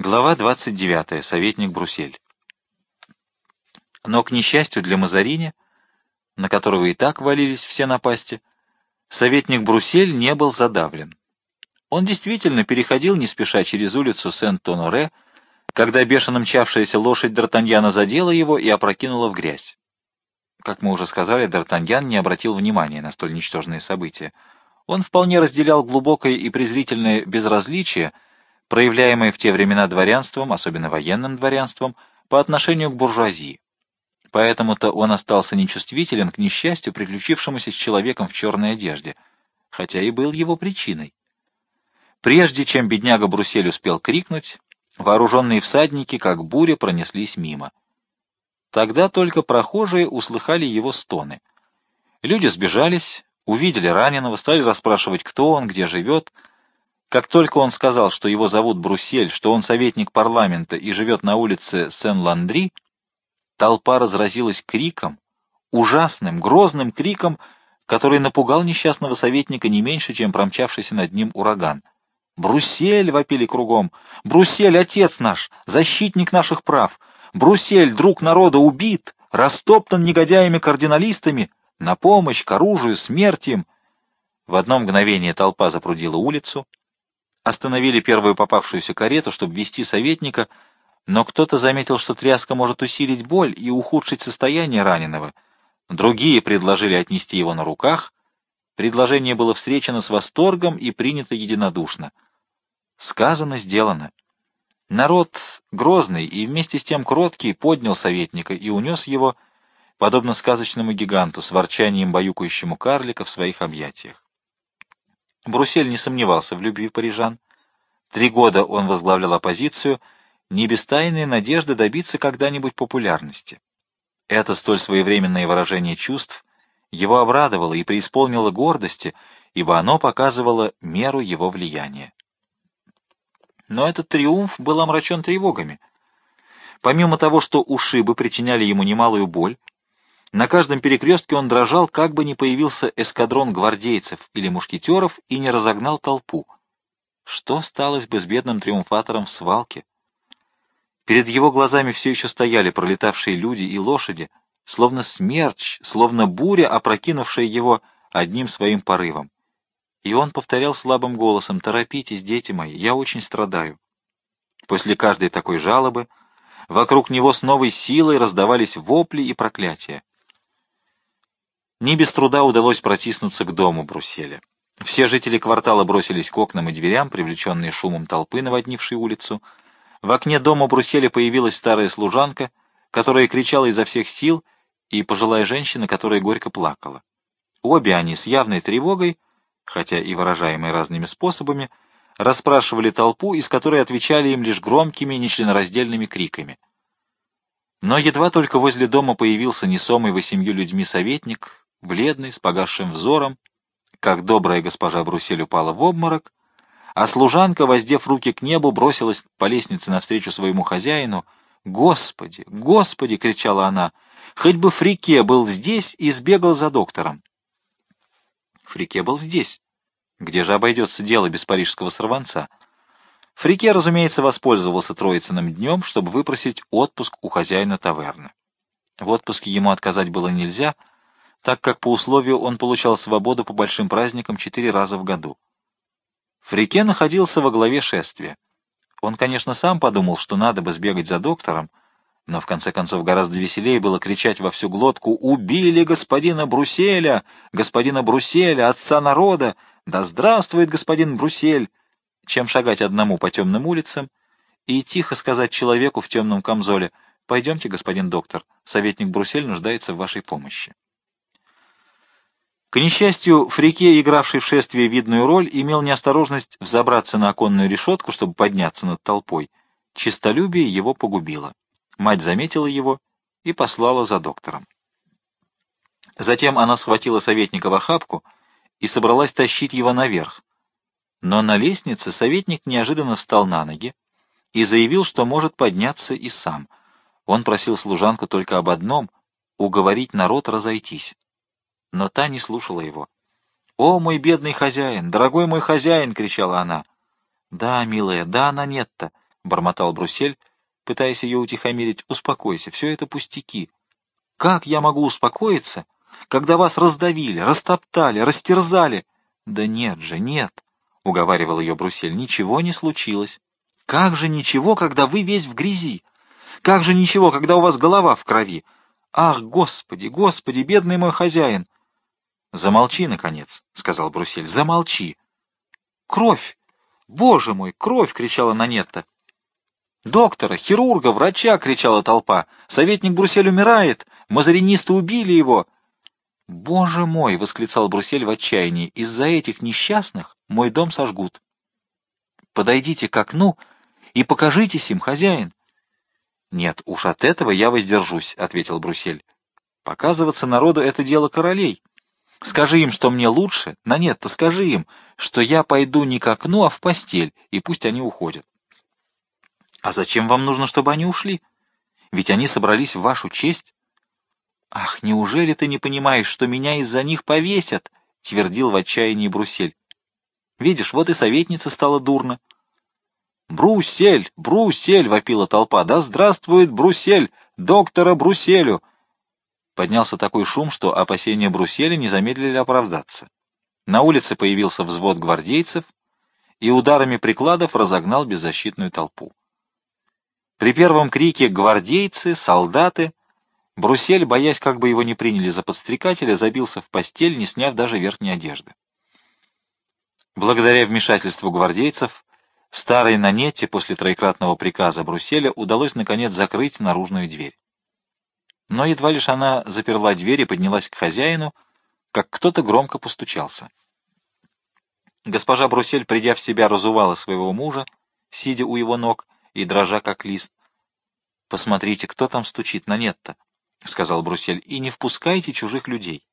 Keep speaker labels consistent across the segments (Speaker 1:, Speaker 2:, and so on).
Speaker 1: Глава 29. Советник Брусель. Но, к несчастью для Мазарини, на которого и так валились все напасти, советник Брусель не был задавлен. Он действительно переходил не спеша через улицу Сент-Тоноре, когда бешено мчавшаяся лошадь Д'Артаньяна задела его и опрокинула в грязь. Как мы уже сказали, Д'Артаньян не обратил внимания на столь ничтожные события. Он вполне разделял глубокое и презрительное безразличие, проявляемое в те времена дворянством, особенно военным дворянством, по отношению к буржуазии. Поэтому-то он остался нечувствителен к несчастью, приключившемуся с человеком в черной одежде, хотя и был его причиной. Прежде чем бедняга Брусель успел крикнуть, вооруженные всадники, как буря, пронеслись мимо. Тогда только прохожие услыхали его стоны. Люди сбежались, увидели раненого, стали расспрашивать, кто он, где живет, как только он сказал, что его зовут Брусель, что он советник парламента и живет на улице Сен-Ландри, толпа разразилась криком, ужасным, грозным криком, который напугал несчастного советника не меньше, чем промчавшийся над ним ураган. «Брусель!» — вопили кругом. «Брусель, отец наш, защитник наших прав! Брусель, друг народа, убит, растоптан негодяями-кардиналистами! На помощь, к оружию, смерть им!» В одно мгновение толпа запрудила улицу, остановили первую попавшуюся карету, чтобы вести советника, но кто-то заметил, что тряска может усилить боль и ухудшить состояние раненого. Другие предложили отнести его на руках. Предложение было встречено с восторгом и принято единодушно. Сказано, сделано. Народ грозный и вместе с тем кроткий поднял советника и унес его, подобно сказочному гиганту, с ворчанием баюкающему карлика в своих объятиях. Брусель не сомневался в любви парижан. Три года он возглавлял оппозицию, не без тайной надежды добиться когда-нибудь популярности. Это столь своевременное выражение чувств его обрадовало и преисполнило гордости, ибо оно показывало меру его влияния. Но этот триумф был омрачен тревогами. Помимо того, что ушибы причиняли ему немалую боль, на каждом перекрестке он дрожал, как бы не появился эскадрон гвардейцев или мушкетеров и не разогнал толпу. Что сталось бы с бедным триумфатором в свалке? Перед его глазами все еще стояли пролетавшие люди и лошади, словно смерч, словно буря, опрокинувшая его одним своим порывом. И он повторял слабым голосом, «Торопитесь, дети мои, я очень страдаю». После каждой такой жалобы вокруг него с новой силой раздавались вопли и проклятия. Не без труда удалось протиснуться к дому Бруселя. Все жители квартала бросились к окнам и дверям, привлеченные шумом толпы, наводнившей улицу. В окне дома Бруселя появилась старая служанка, которая кричала изо всех сил, и пожилая женщина, которая горько плакала. Обе они с явной тревогой, хотя и выражаемой разными способами, расспрашивали толпу, из которой отвечали им лишь громкими, нечленораздельными криками. Но едва только возле дома появился несомый восемью людьми советник, бледный, с погасшим взором, как добрая госпожа Брусель упала в обморок, а служанка, воздев руки к небу, бросилась по лестнице навстречу своему хозяину. «Господи! Господи!» — кричала она. «Хоть бы Фрике был здесь и сбегал за доктором!» Фрике был здесь. Где же обойдется дело без парижского сорванца? Фрике, разумеется, воспользовался Троицыным днем, чтобы выпросить отпуск у хозяина таверны. В отпуске ему отказать было нельзя — так как по условию он получал свободу по большим праздникам четыре раза в году. Фрике находился во главе шествия. Он, конечно, сам подумал, что надо бы сбегать за доктором, но в конце концов гораздо веселее было кричать во всю глотку «Убили господина Бруселя! Господина Бруселя! Отца народа! Да здравствует господин Брусель!» чем шагать одному по темным улицам и тихо сказать человеку в темном камзоле «Пойдемте, господин доктор, советник Брусель нуждается в вашей помощи». К несчастью, Фрике, игравший в шествии видную роль, имел неосторожность взобраться на оконную решетку, чтобы подняться над толпой. Чистолюбие его погубило. Мать заметила его и послала за доктором. Затем она схватила советника в охапку и собралась тащить его наверх. Но на лестнице советник неожиданно встал на ноги и заявил, что может подняться и сам. Он просил служанку только об одном — уговорить народ разойтись но та не слушала его. «О, мой бедный хозяин! Дорогой мой хозяин!» — кричала она. «Да, милая, да, Нанетта!» — бормотал Брусель, пытаясь ее утихомирить. «Успокойся, все это пустяки. Как я могу успокоиться, когда вас раздавили, растоптали, растерзали?» «Да нет же, нет», — уговаривал ее Брусель, — «ничего не случилось. Как же ничего, когда вы весь в грязи? Как же ничего, когда у вас голова в крови? Ах, господи, господи, бедный мой хозяин!» «Замолчи, наконец», — сказал Брусель, — «замолчи». «Кровь! Боже мой, кровь!» — кричала Нанетта. «Доктора, хирурга, врача!» — кричала толпа. «Советник Брусель умирает! Мазаринисты убили его!» «Боже мой!» — восклицал Брусель в отчаянии. «Из-за этих несчастных мой дом сожгут. Подойдите к окну и покажитесь им, хозяин!» «Нет, уж от этого я воздержусь», — ответил Брусель. «Показываться народу — это дело королей. Скажи им, что мне лучше, на нет-то скажи им, что я пойду не к окну, а в постель, и пусть они уходят». «А зачем вам нужно, чтобы они ушли? Ведь они собрались в вашу честь». «Ах, неужели ты не понимаешь, что меня из-за них повесят?» — твердил в отчаянии Брусель. «Видишь, вот и советница стала дурно». «Брусель! Брусель!» — вопила толпа. «Да здравствует Брусель! Доктора Бруселю!» Поднялся такой шум, что опасения Бруселя не замедлили оправдаться. На улице появился взвод гвардейцев и ударами прикладов разогнал беззащитную толпу. При первом крике «Гвардейцы! Солдаты!» Брусель, боясь, как бы его не приняли за подстрекателя, забился в постель, не сняв даже верхней одежды. Благодаря вмешательству гвардейцев, старой Нанетте после троекратного приказа Бруселя удалось, наконец, закрыть наружную дверь. Но едва лишь она заперла дверь и поднялась к хозяину, как кто-то громко постучался. Госпожа Брусель, придя в себя, разувала своего мужа, сидя у его ног и дрожа как лист. — Посмотрите, кто там стучит, Нанетта, — сказал Брусель, — и не впускайте чужих людей.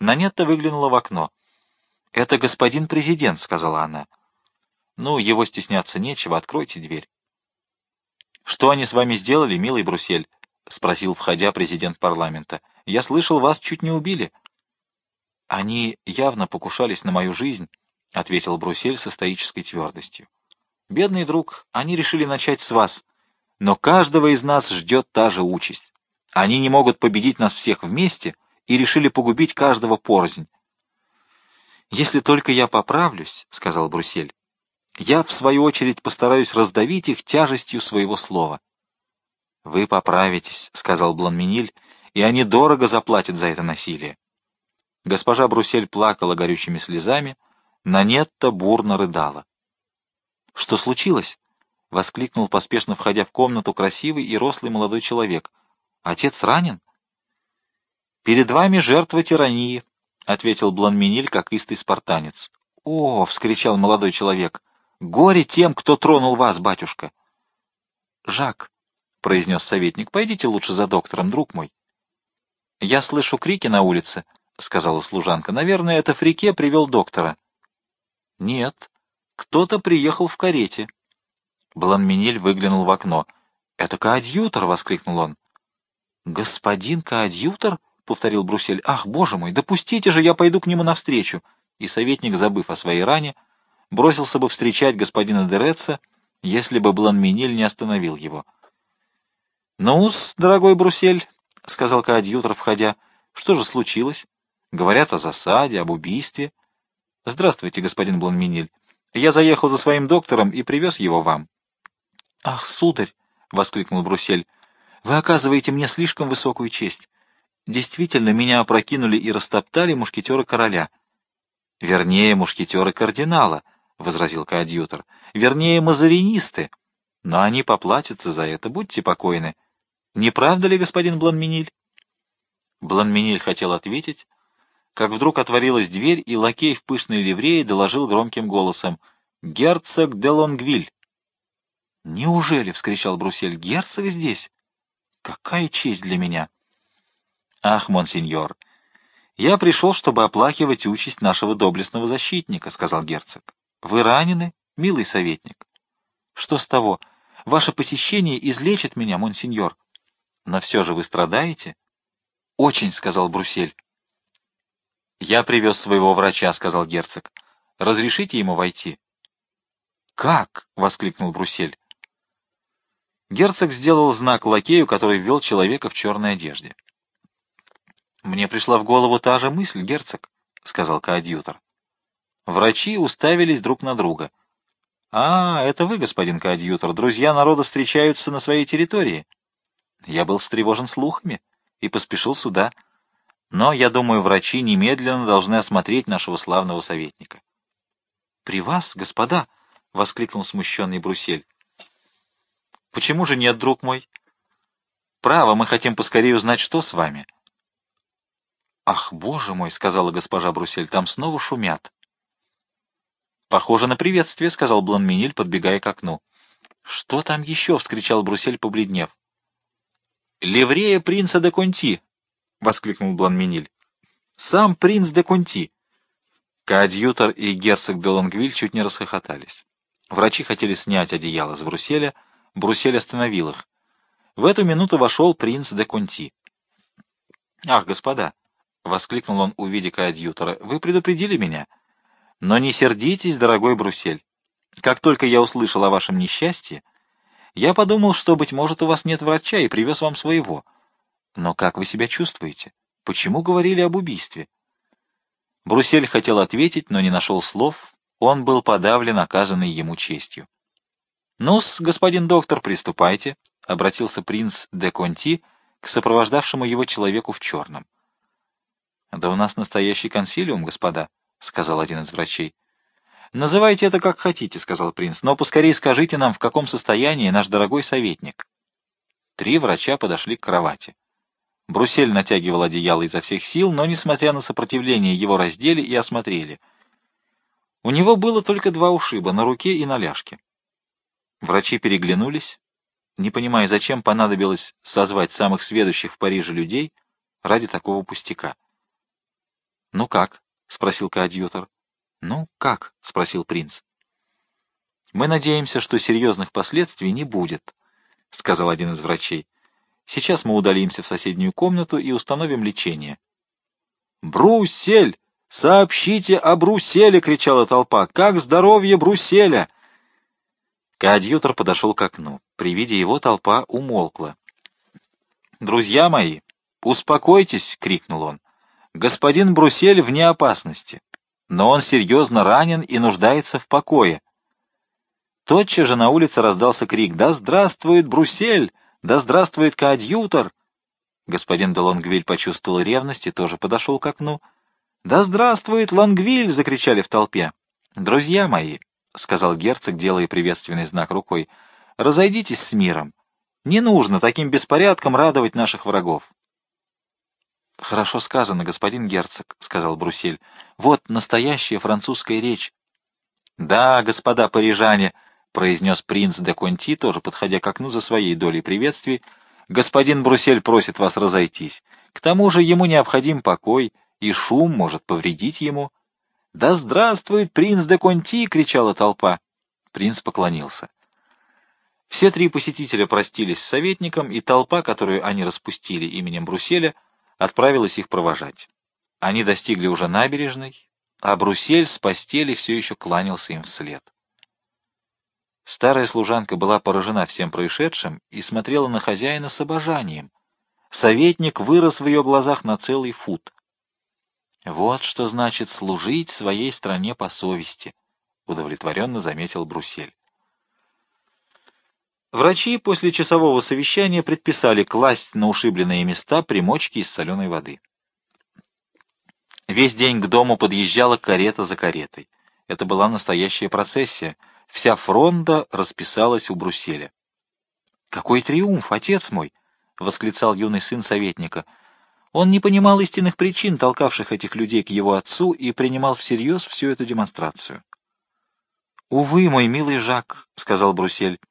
Speaker 1: Нанетта выглянула в окно. — Это господин президент, — сказала она. — Ну, его стесняться нечего, откройте дверь. — Что они с вами сделали, милый Брусель? — спросил, входя, президент парламента. — Я слышал, вас чуть не убили. — Они явно покушались на мою жизнь, — ответил Брусель со стоической твердостью. — Бедный друг, они решили начать с вас, но каждого из нас ждет та же участь. Они не могут победить нас всех вместе и решили погубить каждого порознь. — Если только я поправлюсь, — сказал Брусель, — я, в свою очередь, постараюсь раздавить их тяжестью своего слова. «Вы поправитесь», — сказал Бланминиль, — «и они дорого заплатят за это насилие». Госпожа Брусель плакала горючими слезами, Нанетта бурно рыдала. «Что случилось?» — воскликнул, поспешно входя в комнату, красивый и рослый молодой человек. «Отец ранен?» «Перед вами жертва тирании», — ответил Бланминиль, как истый спартанец. «О!» — вскричал молодой человек. «Горе тем, кто тронул вас, батюшка!» «Жак», — произнес советник. — Пойдите лучше за доктором, друг мой. — Я слышу крики на улице, — сказала служанка. — Наверное, это Фрике привел доктора. — Нет, кто-то приехал в карете. Бланминель выглянул в окно. — Это коадьютор! — воскликнул он. — Господин коадьютор? — повторил Брусель. — Ах, боже мой, допустите же, я пойду к нему навстречу! И советник, забыв о своей ране, бросился бы встречать господина Дереца, если бы Бланминель не остановил его. — «Ну-с, дорогой Брусель», — сказал коадьютор, входя, — «что же случилось? Говорят о засаде, об убийстве». «Здравствуйте, господин Бланминиль. Я заехал за своим доктором и привез его вам». «Ах, сударь!» — воскликнул Брусель. «Вы оказываете мне слишком высокую честь. Действительно, меня опрокинули и растоптали мушкетеры короля». «Вернее, мушкетеры кардинала», — возразил коадьютор. «Вернее, мазаринисты. Но они поплатятся за это, будьте покойны». Не правда ли, господин Бланминиль? Бланминиль хотел ответить, как вдруг отворилась дверь, и лакей в пышной ливрее доложил громким голосом «Герцог де Лонгвиль». «Неужели?» — вскричал Брусель. «Герцог здесь? Какая честь для меня!» «Ах, монсеньор, я пришел, чтобы оплакивать участь нашего доблестного защитника», — сказал герцог. «Вы ранены, милый советник?» «Что с того? Ваше посещение излечит меня, монсеньор». Но все же вы страдаете? — Очень, — сказал Брусель. — Я привез своего врача, — сказал герцог. — Разрешите ему войти? — Как? — воскликнул Брусель. Герцог сделал знак лакею, который ввел человека в черной одежде. «Мне пришла в голову та же мысль, герцог», — сказал коадьютор. Врачи уставились друг на друга. «А, это вы, господин коадьютор, друзья народа встречаются на своей территории». Я был встревожен слухами и поспешил сюда. Но, я думаю, врачи немедленно должны осмотреть нашего славного советника. — При вас, господа? — воскликнул смущенный Брусель. — Почему же нет, друг мой? — Право, мы хотим поскорее узнать, что с вами. — Ах, боже мой, — сказала госпожа Брусель, — там снова шумят. — Похоже на приветствие, — сказал Бланминиль, подбегая к окну. — Что там еще? — вскричал Брусель, побледнев. — Ливрея принца де Конти! — воскликнул Бланминиль. — Сам принц де Конти! Коадьютор и герцог де Лонгвиль чуть не расхохотались. Врачи хотели снять одеяло с Бруселя, Брусель остановил их. В эту минуту вошел принц де Конти. — Ах, господа! — воскликнул он, увидя коадьютора. — Вы предупредили меня. Но не сердитесь, дорогой Брусель. Как только я услышал о вашем несчастье, я подумал, что, быть может, у вас нет врача, и привез вам своего — но как вы себя чувствуете? Почему говорили об убийстве? Брусель хотел ответить, но не нашел слов. Он был подавлен оказанной ему честью. «Ну-с, господин доктор, приступайте», — обратился принц де Конти к сопровождавшему его человеку в черном. «Да у нас настоящий консилиум, господа», — сказал один из врачей. «Называйте это как хотите», — сказал принц, — «но поскорее скажите нам, в каком состоянии наш дорогой советник». Три врача подошли к кровати. Брусель натягивал одеяло изо всех сил, но, несмотря на сопротивление, его раздели и осмотрели. У него было только два ушиба — на руке и на ляжке. Врачи переглянулись, не понимая, зачем понадобилось созвать самых сведущих в Париже людей ради такого пустяка. — Ну как? — спросил коадьютор. — Ну как? — спросил принц. — Мы надеемся, что серьезных последствий не будет, — сказал один из врачей. Сейчас мы удалимся в соседнюю комнату и установим лечение. «Брусель! Сообщите о Бруселе!» — кричала толпа. «Как здоровье Бруселя!» Коадьютор подошел к окну. При виде его толпа умолкла. «Друзья мои, успокойтесь!» — крикнул он. «Господин Брусель вне опасности, но он серьезно ранен и нуждается в покое». Тотчас же на улице раздался крик «Да здравствует Брусель!» Да здравствует коадьютор! Господин де Лонгвиль почувствовал ревность и тоже подошел к окну. «Да здравствует Лонгвиль!» — закричали в толпе. «Друзья мои!» — сказал герцог, делая приветственный знак рукой. «Разойдитесь с миром. Не нужно таким беспорядком радовать наших врагов». «Хорошо сказано, господин герцог», — сказал Брусель. «Вот настоящая французская речь». «Да, господа парижане», — произнес принц де Конти, тоже подходя к окну за своей долей приветствий, — «господин Брусель просит вас разойтись. К тому же ему необходим покой, и шум может повредить ему». «Да здравствует принц де Конти!» — кричала толпа. Принц поклонился. Все три посетителя простились с советником, и толпа, которую они распустили именем Бруселя, отправилась их провожать. Они достигли уже набережной, а Брусель с постели все еще кланялся им вслед. Старая служанка была поражена всем происшедшим и смотрела на хозяина с обожанием. Советник вырос в ее глазах на целый фут. «Вот что значит служить своей стране по совести», — удовлетворенно заметил Брусель. Врачи после часового совещания предписали класть на ушибленные места примочки из соленой воды. Весь день к дому подъезжала карета за каретой. Это была настоящая процессия — Вся фронта расписалась у Брусселя. «Какой триумф, отец мой!» — восклицал юный сын советника. Он не понимал истинных причин, толкавших этих людей к его отцу, и принимал всерьез всю эту демонстрацию. «Увы, мой милый Жак», — сказал Брусель, —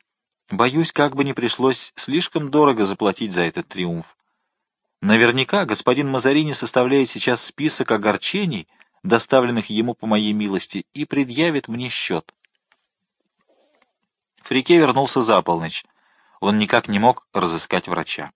Speaker 1: «боюсь, как бы не пришлось слишком дорого заплатить за этот триумф. Наверняка господин Мазарини составляет сейчас список огорчений, доставленных ему по моей милости, и предъявит мне счет. Фрике вернулся за полночь. Он никак не мог разыскать врача.